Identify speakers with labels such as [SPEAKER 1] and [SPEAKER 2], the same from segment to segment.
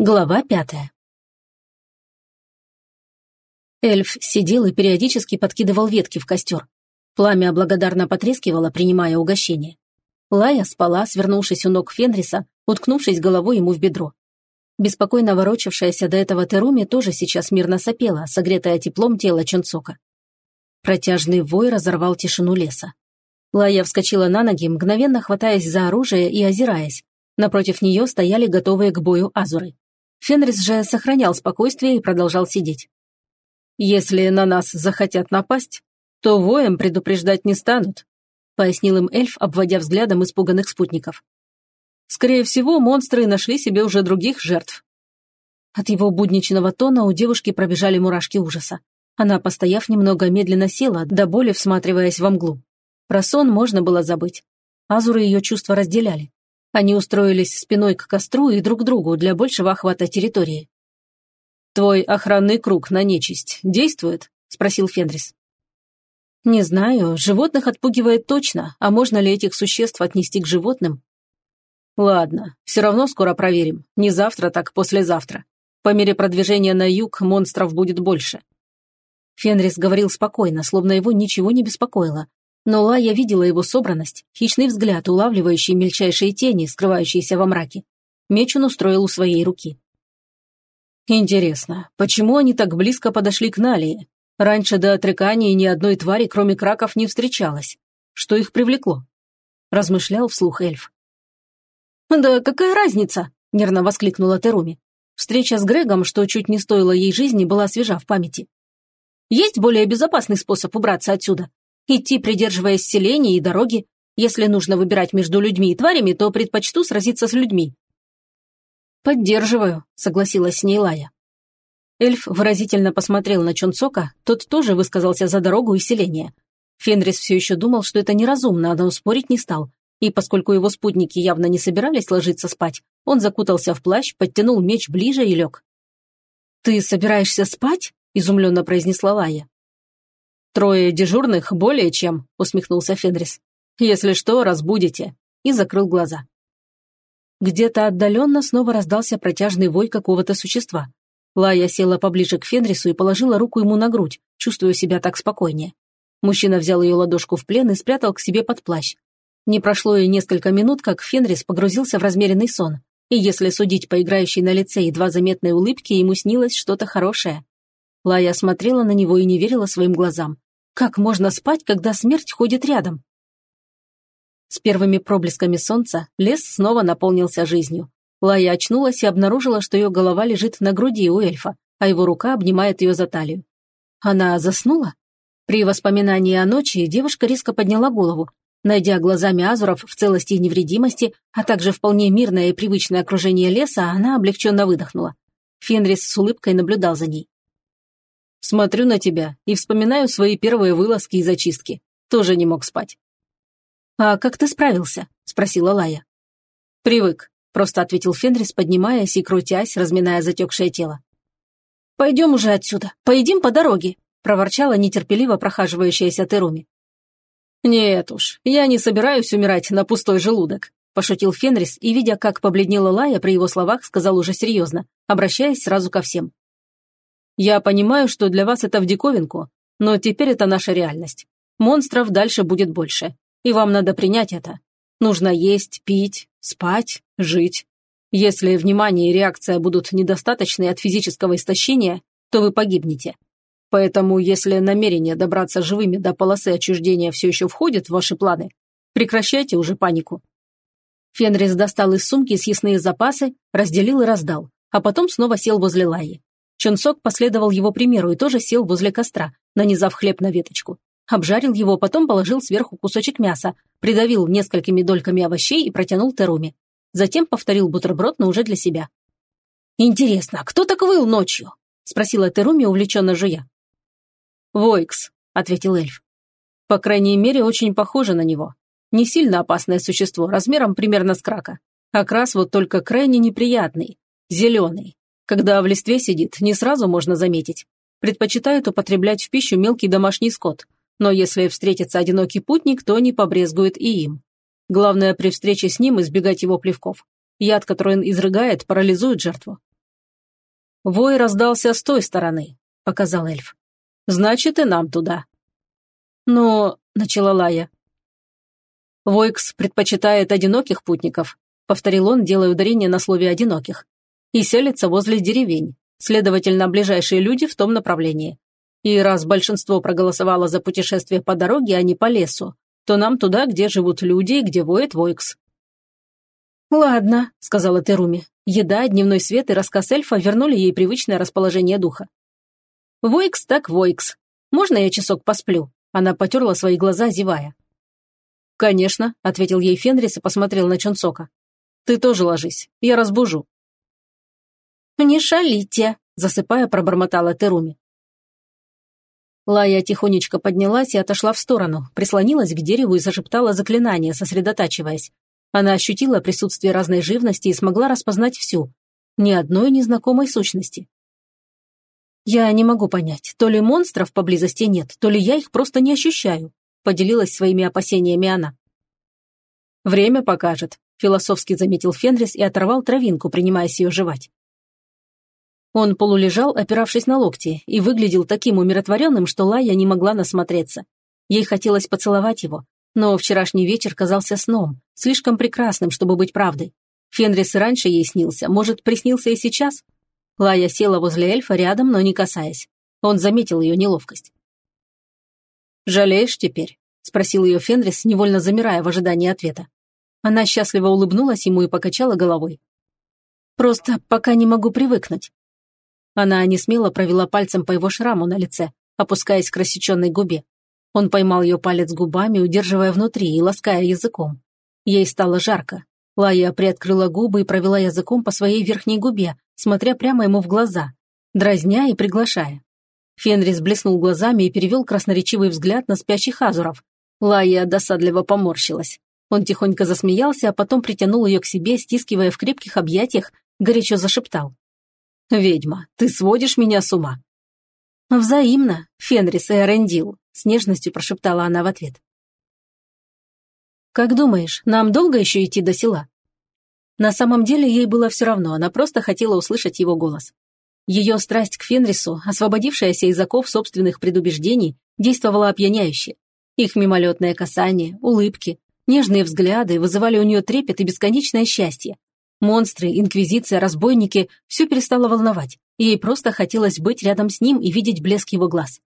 [SPEAKER 1] Глава пятая. Эльф сидел и периодически подкидывал ветки в костер. Пламя благодарно потрескивало, принимая угощение. Лая спала, свернувшись у ног Фенриса, уткнувшись головой ему в бедро. Беспокойно ворочавшаяся до этого Теруми тоже сейчас мирно сопела, согретая теплом тела Чунцока. Протяжный вой разорвал тишину леса. Лая вскочила на ноги, мгновенно хватаясь за оружие и озираясь. Напротив нее стояли готовые к бою азуры. Фенрис же сохранял спокойствие и продолжал сидеть. «Если на нас захотят напасть, то воем предупреждать не станут», пояснил им эльф, обводя взглядом испуганных спутников. «Скорее всего, монстры нашли себе уже других жертв». От его будничного тона у девушки пробежали мурашки ужаса. Она, постояв немного, медленно села, до боли всматриваясь во мглу. Про сон можно было забыть. Азуры ее чувства разделяли. Они устроились спиной к костру и друг к другу для большего охвата территории. «Твой охранный круг на нечисть действует?» – спросил Фенрис. «Не знаю. Животных отпугивает точно, а можно ли этих существ отнести к животным?» «Ладно, все равно скоро проверим. Не завтра, так послезавтра. По мере продвижения на юг монстров будет больше». Фенрис говорил спокойно, словно его ничего не беспокоило, но Лая видела его собранность, хищный взгляд, улавливающий мельчайшие тени, скрывающиеся во мраке. Меч он устроил у своей руки. Интересно, почему они так близко подошли к Налии? Раньше до отрекания ни одной твари, кроме краков, не встречалось. Что их привлекло? Размышлял вслух эльф. «Да какая разница?» – нервно воскликнула Теруми. Встреча с Грегом, что чуть не стоила ей жизни, была свежа в памяти. «Есть более безопасный способ убраться отсюда. Идти, придерживаясь селений и дороги. Если нужно выбирать между людьми и тварями, то предпочту сразиться с людьми». «Поддерживаю», — согласилась с ней Лая. Эльф выразительно посмотрел на Чонцока, тот тоже высказался за дорогу и селение. Фенрис все еще думал, что это неразумно, но спорить не стал. И поскольку его спутники явно не собирались ложиться спать, он закутался в плащ, подтянул меч ближе и лег. «Ты собираешься спать?» – изумленно произнесла Лая. «Трое дежурных более чем», — усмехнулся Фенрис. «Если что, разбудите». И закрыл глаза. Где-то отдаленно снова раздался протяжный вой какого-то существа. Лая села поближе к Фенрису и положила руку ему на грудь, чувствуя себя так спокойнее. Мужчина взял ее ладошку в плен и спрятал к себе под плащ. Не прошло и несколько минут, как Фенрис погрузился в размеренный сон. И если судить по играющей на лице едва заметной улыбке, ему снилось что-то хорошее. Лая смотрела на него и не верила своим глазам. Как можно спать, когда смерть ходит рядом? С первыми проблесками солнца лес снова наполнился жизнью. Лая очнулась и обнаружила, что ее голова лежит на груди у эльфа, а его рука обнимает ее за талию. Она заснула? При воспоминании о ночи девушка резко подняла голову. Найдя глазами Азуров в целости и невредимости, а также вполне мирное и привычное окружение леса, она облегченно выдохнула. Фенрис с улыбкой наблюдал за ней. Смотрю на тебя и вспоминаю свои первые вылазки и зачистки. Тоже не мог спать. «А как ты справился?» – спросила Лая. «Привык», – просто ответил Фенрис, поднимаясь и крутясь, разминая затекшее тело. «Пойдем уже отсюда, поедим по дороге», – проворчала нетерпеливо прохаживающаяся Теруми. «Нет уж, я не собираюсь умирать на пустой желудок», – пошутил Фенрис и, видя, как побледнела Лая при его словах, сказал уже серьезно, обращаясь сразу ко всем. Я понимаю, что для вас это в диковинку, но теперь это наша реальность. Монстров дальше будет больше, и вам надо принять это. Нужно есть, пить, спать, жить. Если внимание и реакция будут недостаточны от физического истощения, то вы погибнете. Поэтому, если намерение добраться живыми до полосы отчуждения все еще входит в ваши планы, прекращайте уже панику. Фенрис достал из сумки съестные запасы, разделил и раздал, а потом снова сел возле Лаи. Чунсок последовал его примеру и тоже сел возле костра, нанизав хлеб на веточку. Обжарил его, потом положил сверху кусочек мяса, придавил несколькими дольками овощей и протянул Теруме. Затем повторил бутерброд, но уже для себя. «Интересно, кто так выл ночью?» – спросила Теруми, увлеченно жуя. «Войкс», – ответил эльф. «По крайней мере, очень похоже на него. Не сильно опасное существо, размером примерно с крака. Окрас вот только крайне неприятный, зеленый, когда в листве сидит, не сразу можно заметить. Предпочитает употреблять в пищу мелкий домашний скот. Но если встретится одинокий путник, то не побрезгует и им. Главное при встрече с ним избегать его плевков. Яд, который он изрыгает, парализует жертву. Вой раздался с той стороны», — показал эльф. «Значит, и нам туда». «Но...» — начала Лая. «Войкс предпочитает одиноких путников», — повторил он, делая ударение на слове «одиноких», «и селится возле деревень, следовательно, ближайшие люди в том направлении. И раз большинство проголосовало за путешествие по дороге, а не по лесу, то нам туда, где живут люди и где воет Войкс». «Ладно», — сказала Теруми. Еда, дневной свет и рассказ эльфа вернули ей привычное расположение духа. «Войкс так Войкс. Можно я часок посплю?» Она потерла свои глаза, зевая. «Конечно», — ответил ей Фенрис и посмотрел на Чунцока. «Ты тоже ложись, я разбужу». «Не шалите», — засыпая, пробормотала Теруми. Лая тихонечко поднялась и отошла в сторону, прислонилась к дереву и зашептала заклинание, сосредотачиваясь. Она ощутила присутствие разной живности и смогла распознать всю. Ни одной незнакомой сущности. «Я не могу понять, то ли монстров поблизости нет, то ли я их просто не ощущаю», поделилась своими опасениями она. «Время покажет», – философски заметил Фенрис и оторвал травинку, принимаясь ее жевать. Он полулежал, опиравшись на локти, и выглядел таким умиротворенным, что Лая не могла насмотреться. Ей хотелось поцеловать его, но вчерашний вечер казался сном, слишком прекрасным, чтобы быть правдой. Фенрис раньше ей снился, может, приснился и сейчас? Лая села возле эльфа рядом, но не касаясь. Он заметил ее неловкость. «Жалеешь теперь?» – спросил ее Фенрис, невольно замирая в ожидании ответа. Она счастливо улыбнулась ему и покачала головой. «Просто пока не могу привыкнуть. Она несмело провела пальцем по его шраму на лице, опускаясь к рассеченной губе. Он поймал ее палец губами, удерживая внутри и лаская языком. Ей стало жарко. Лая приоткрыла губы и провела языком по своей верхней губе, смотря прямо ему в глаза, дразня и приглашая. Фенрис блеснул глазами и перевел красноречивый взгляд на спящих азуров. Лая досадливо поморщилась. Он тихонько засмеялся, а потом притянул ее к себе, стискивая в крепких объятиях, горячо зашептал. «Ведьма, ты сводишь меня с ума!» «Взаимно, Фенрис и Эрендил», — с нежностью прошептала она в ответ. «Как думаешь, нам долго еще идти до села?» На самом деле ей было все равно, она просто хотела услышать его голос. Ее страсть к Фенрису, освободившаяся из оков собственных предубеждений, действовала опьяняюще. Их мимолетное касание, улыбки, нежные взгляды вызывали у нее трепет и бесконечное счастье, Монстры, инквизиция, разбойники – все перестало волновать. Ей просто хотелось быть рядом с ним и видеть блеск его глаз.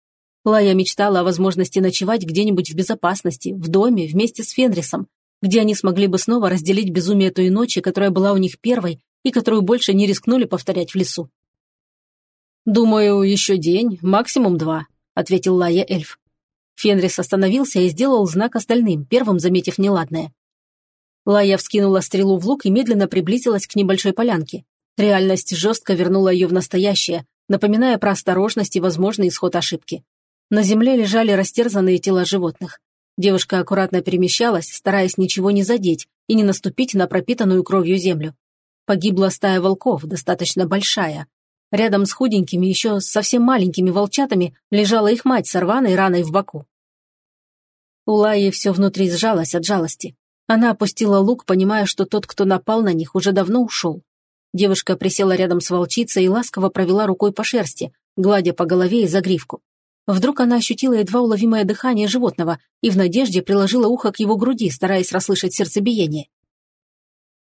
[SPEAKER 1] Лая мечтала о возможности ночевать где-нибудь в безопасности, в доме, вместе с Фенрисом, где они смогли бы снова разделить безумие той ночи, которая была у них первой и которую больше не рискнули повторять в лесу. «Думаю, еще день, максимум два», — ответил Лая эльф. Фенрис остановился и сделал знак остальным, первым заметив неладное. Лая вскинула стрелу в лук и медленно приблизилась к небольшой полянке. Реальность жестко вернула ее в настоящее, напоминая про осторожность и возможный исход ошибки. На земле лежали растерзанные тела животных. Девушка аккуратно перемещалась, стараясь ничего не задеть и не наступить на пропитанную кровью землю. Погибла стая волков, достаточно большая. Рядом с худенькими, еще совсем маленькими волчатами лежала их мать с рваной раной в боку. У Лаи все внутри сжалось от жалости. Она опустила лук, понимая, что тот, кто напал на них, уже давно ушел. Девушка присела рядом с волчицей и ласково провела рукой по шерсти, гладя по голове и загривку. Вдруг она ощутила едва уловимое дыхание животного и в надежде приложила ухо к его груди, стараясь расслышать сердцебиение.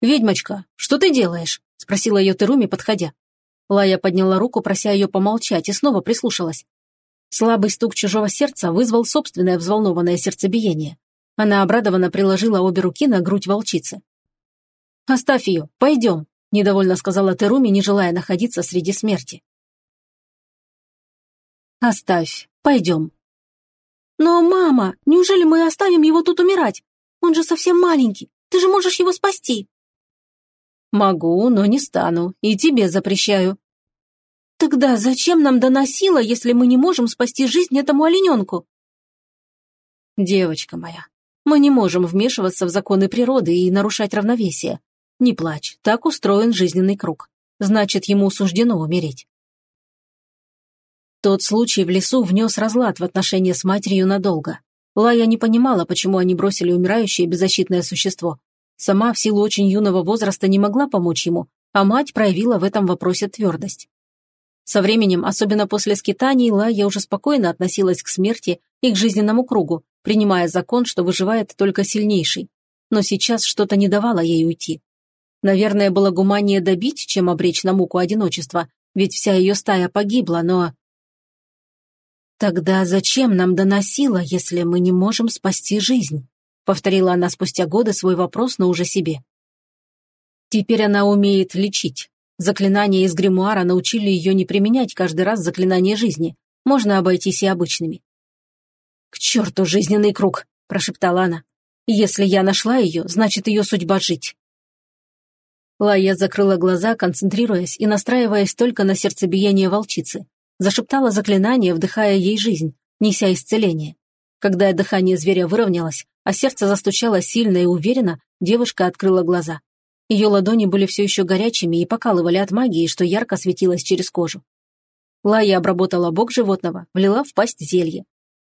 [SPEAKER 1] «Ведьмочка, что ты делаешь?» – спросила ее Теруми, подходя. Лая подняла руку, прося ее помолчать, и снова прислушалась. Слабый стук чужого сердца вызвал собственное взволнованное сердцебиение. Она обрадованно приложила обе руки на грудь волчицы. «Оставь ее, пойдем», – недовольно сказала Теруми, не желая находиться среди смерти. «Оставь, пойдем».
[SPEAKER 2] «Но, мама, неужели мы оставим его тут умирать? Он же совсем маленький, ты же можешь его спасти».
[SPEAKER 1] «Могу, но не стану, и тебе запрещаю».
[SPEAKER 2] «Тогда зачем нам доносило, если мы не можем спасти жизнь этому олененку?»
[SPEAKER 1] «Девочка моя, мы не можем вмешиваться в законы природы и нарушать равновесие. Не плачь, так устроен жизненный круг. Значит, ему суждено умереть. Тот случай в лесу внес разлад в отношения с матерью надолго. Лая не понимала, почему они бросили умирающее беззащитное существо. Сама в силу очень юного возраста не могла помочь ему, а мать проявила в этом вопросе твердость. Со временем, особенно после скитаний, Лая уже спокойно относилась к смерти и к жизненному кругу, принимая закон, что выживает только сильнейший. Но сейчас что-то не давало ей уйти. Наверное, было гуманнее добить, чем обречь на муку одиночества, ведь вся ее стая погибла, но... «Тогда зачем нам доносило, если мы не можем спасти жизнь?» Повторила она спустя годы свой вопрос, но уже себе. Теперь она умеет лечить. Заклинания из гримуара научили ее не применять каждый раз заклинание жизни. Можно обойтись и обычными. «К черту жизненный круг!» – прошептала она. «Если я нашла ее, значит ее судьба жить». Лая закрыла глаза, концентрируясь и настраиваясь только на сердцебиение волчицы. Зашептала заклинание, вдыхая ей жизнь, неся исцеление. Когда дыхание зверя выровнялось, а сердце застучало сильно и уверенно, девушка открыла глаза. Ее ладони были все еще горячими и покалывали от магии, что ярко светилось через кожу. Лая обработала бок животного, влила в пасть зелье.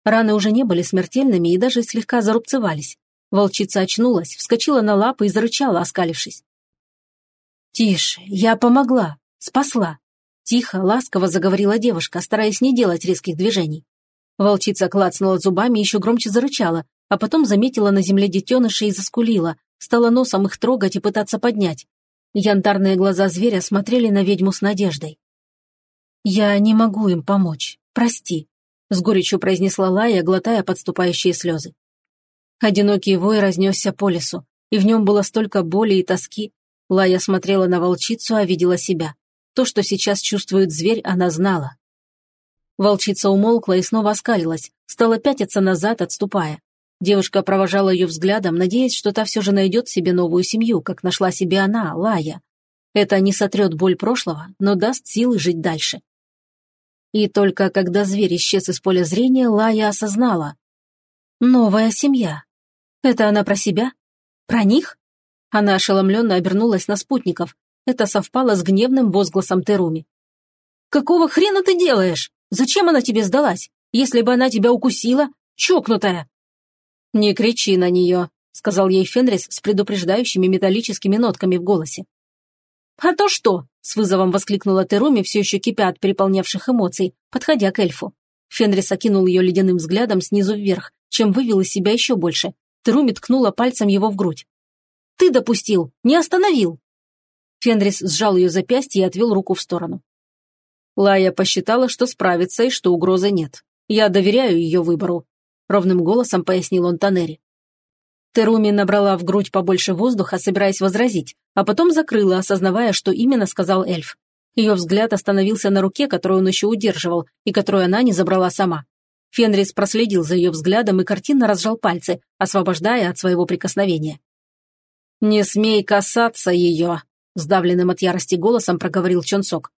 [SPEAKER 1] Раны уже не были смертельными и даже слегка зарубцевались. Волчица очнулась, вскочила на лапы и зарычала, оскалившись. «Тише, я помогла, спасла», – тихо, ласково заговорила девушка, стараясь не делать резких движений. Волчица клацнула зубами и еще громче зарычала, а потом заметила на земле детеныша и заскулила, стала носом их трогать и пытаться поднять. Янтарные глаза зверя смотрели на ведьму с надеждой. «Я не могу им помочь. Прости», — с горечью произнесла Лая, глотая подступающие слезы. Одинокий вой разнесся по лесу, и в нем было столько боли и тоски. Лая смотрела на волчицу, а видела себя. То, что сейчас чувствует зверь, она знала. Волчица умолкла и снова оскалилась, стала пятиться назад, отступая. Девушка провожала ее взглядом, надеясь, что та все же найдет себе новую семью, как нашла себе она, Лая. Это не сотрет боль прошлого, но даст силы жить дальше. И только когда зверь исчез из поля зрения, Лая осознала. Новая семья. Это она про себя? Про них? Она ошеломленно обернулась на спутников. Это совпало с гневным возгласом Теруми. «Какого хрена ты делаешь? Зачем она тебе сдалась? Если бы она тебя укусила, чокнутая!» «Не кричи на нее», — сказал ей Фенрис с предупреждающими металлическими нотками в голосе. «А то что?» — с вызовом воскликнула Теруми, все еще кипя от переполнявших эмоций, подходя к эльфу. Фенрис окинул ее ледяным взглядом снизу вверх, чем вывел из себя еще больше. Теруми ткнула пальцем его в грудь. «Ты допустил! Не остановил!» Фенрис сжал ее запястье и отвел руку в сторону. Лая посчитала, что справится и что угрозы нет. Я доверяю ее выбору. — ровным голосом пояснил он Танери. Теруми набрала в грудь побольше воздуха, собираясь возразить, а потом закрыла, осознавая, что именно сказал эльф. Ее взгляд остановился на руке, которую он еще удерживал, и которую она не забрала сама. Фенрис проследил за ее взглядом и картинно разжал пальцы, освобождая от своего прикосновения. «Не смей касаться ее!» – сдавленным от ярости голосом проговорил Чонсок.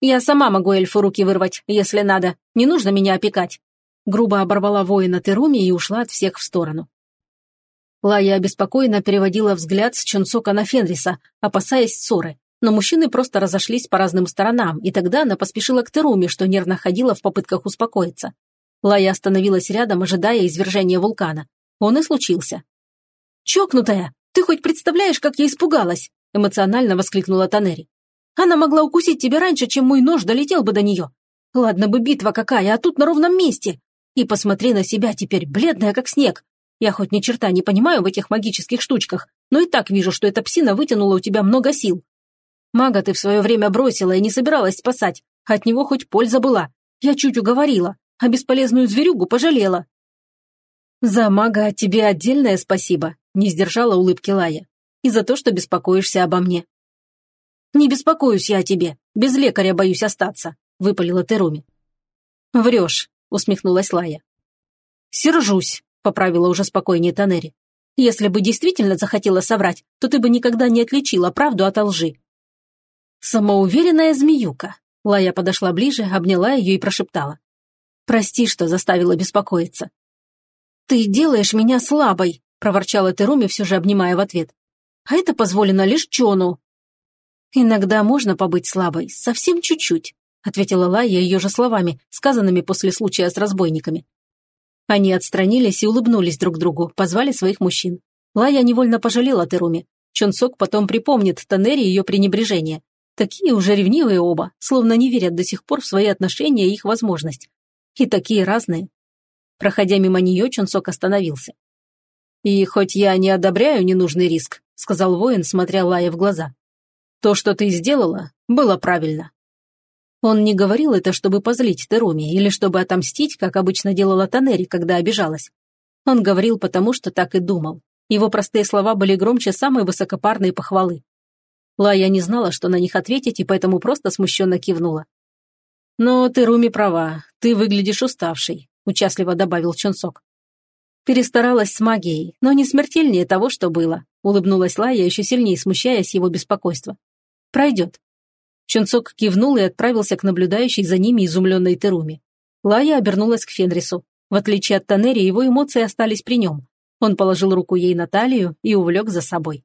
[SPEAKER 1] «Я сама могу эльфу руки вырвать, если надо. Не нужно меня опекать», грубо оборвала воина Теруми и ушла от всех в сторону. Лая обеспокоенно переводила взгляд с Чунсока на Фенриса, опасаясь ссоры, но мужчины просто разошлись по разным сторонам, и тогда она поспешила к Теруми, что нервно ходила в попытках успокоиться. Лая остановилась рядом, ожидая извержения вулкана. Он и случился. «Чокнутая! Ты хоть представляешь, как я испугалась?» эмоционально воскликнула Танери. «Она могла укусить тебя раньше, чем мой нож долетел бы до нее. Ладно бы битва какая, а тут на ровном месте. И посмотри на себя теперь, бледная как снег. Я хоть ни черта не понимаю в этих магических штучках, но и так вижу, что эта псина вытянула у тебя много сил. Мага ты в свое время бросила и не собиралась спасать. От него хоть польза была. Я чуть уговорила, а бесполезную зверюгу пожалела. За мага тебе отдельное спасибо, не сдержала улыбки Лая. И за то, что беспокоишься обо мне. Не беспокоюсь я о тебе, без лекаря боюсь остаться, выпалила Теруми. Врешь, усмехнулась Лая. «Сержусь», — поправила уже спокойнее Танери. «Если бы действительно захотела соврать, то ты бы никогда не отличила правду от лжи». «Самоуверенная змеюка», — Лая подошла ближе, обняла ее и прошептала. «Прости, что заставила беспокоиться». «Ты делаешь меня слабой», — проворчала Теруми, все же обнимая в ответ. «А это позволено лишь Чону». «Иногда можно побыть слабой, совсем чуть-чуть», ответила Лая ее же словами, сказанными после случая с разбойниками. Они отстранились и улыбнулись друг другу, позвали своих мужчин. Лая невольно пожалела Теруми. Чонсок потом припомнит Танери ее пренебрежение. Такие уже ревнивые оба, словно не верят до сих пор в свои отношения и их возможность. И такие разные. Проходя мимо нее, Чунсок остановился. «И хоть я не одобряю ненужный риск», — сказал воин, смотря Лая в глаза. «То, что ты сделала, было правильно». Он не говорил это, чтобы позлить Теруми или чтобы отомстить, как обычно делала Танери, когда обижалась. Он говорил потому, что так и думал. Его простые слова были громче самой высокопарной похвалы. Лая не знала, что на них ответить, и поэтому просто смущенно кивнула. «Но ты, Руми, права. Ты выглядишь уставшей», – участливо добавил Чонсок. «Перестаралась с магией, но не смертельнее того, что было», – улыбнулась Лая, еще сильнее смущаясь его беспокойства. «Пройдет». Чонсок кивнул и отправился к наблюдающей за ними изумленной Теруми. Лая обернулась к Фенрису. В отличие от Танери, его эмоции остались при нем. Он положил руку ей на талию и увлек за собой.